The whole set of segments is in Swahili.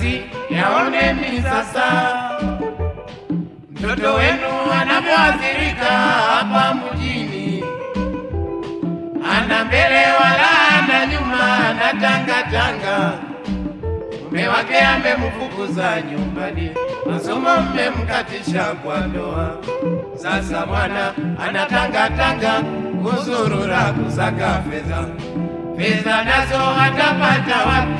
wazazi, yaoneni sasa mtoto wenu anavyoathirika hapa mjini, ana mbele wala ana nyuma, ana tanga tanga. Mume wake amemfukuza nyumbani, masomo mmemkatisha kwa ndoa. Sasa mwana anatanga tanga kuzurura kusaka fedha, fedha nazo atapata wapi?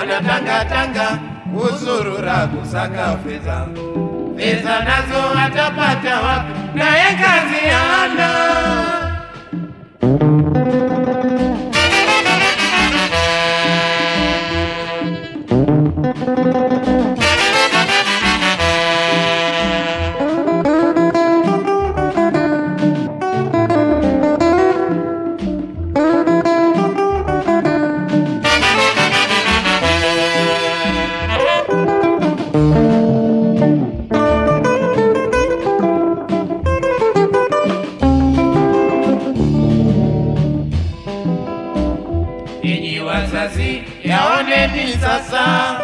Mwana anatanga tanga kuzurura kusaka fedha, fedha nazo atapata wapi? Naye kazi hana. Wazazi, yaoneni sasa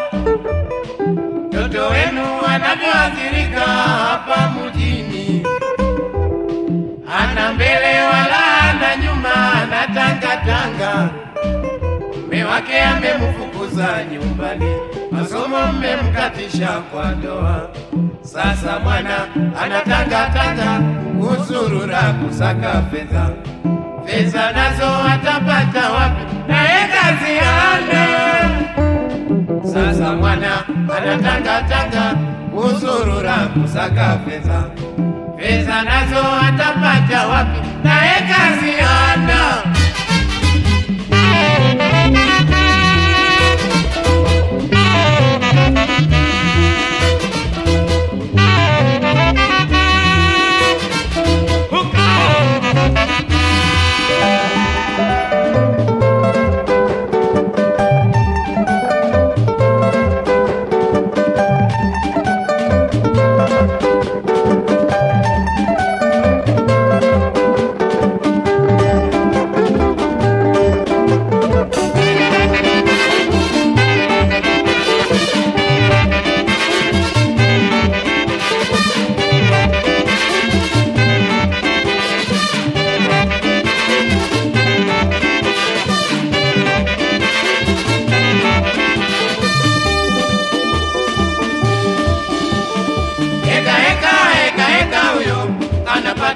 mtoto wenu anavyoathirika hapa mjini, ana mbele wala ana nyuma, ana tanga tanga. Mume wake amemfukuza nyumbani, masomo mmemkatisha kwa ndoa. Sasa mwana anatanga tanga kuzurura kusaka fedha, fedha nazo atapata mwana kusurura kusaka fedha, feza nazo atapata wapi? Naye kazi hana.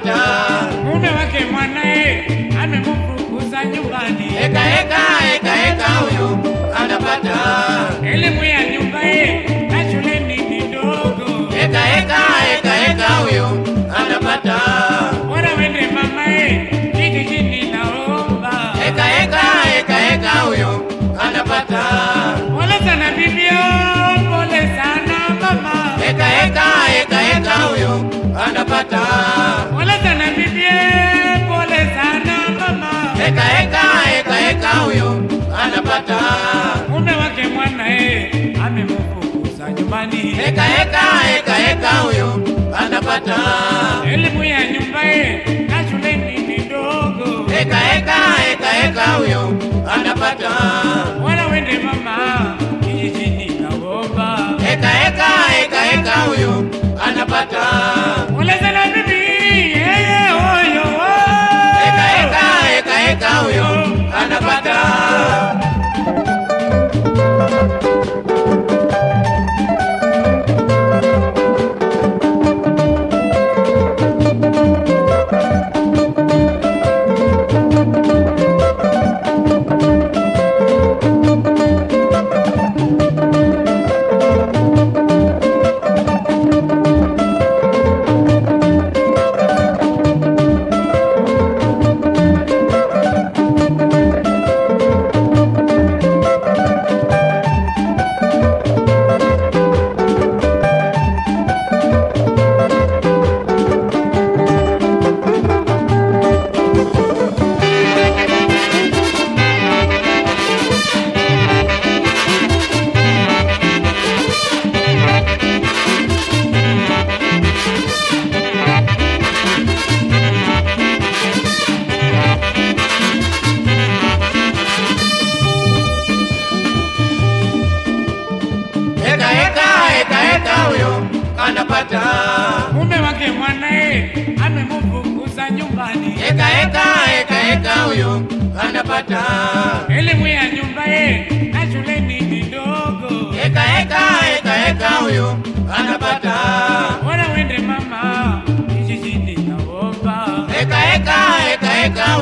Anapata. mume wake mwanae amemfukuza nyumbani, Eka eka eka eka, huyo anapata. elimu ya nyumba ye na shuleni ni ndogo, Eka eka eka eka, huyo anapata. bora wende mama ye kijijini naomba, Eka eka eka eka, huyo anapata. pole sana bibio, pole sana mama, Eka eka eka eka, huyo anapata. pole anapata. mume wake mwanae amemfukuza nyumbani, Eka eka eka eka, huyo anapata. elimu ya nyumba ye na shuleni ni ndogo, Eka eka eka eka, huyo anapata. bora wende mama kijijini naomba. Eka eka eka eka, huyo anapata. Anapata. mume wake mwanae amemfukuza nyumbani, Eka eka eka eka huyo anapata. elimu ya nyumba ye na shuleni ni ndogo. Eka eka eka eka huyo anapata. Bora wende mama kijijini naomba, Eka eka eka eka anapata.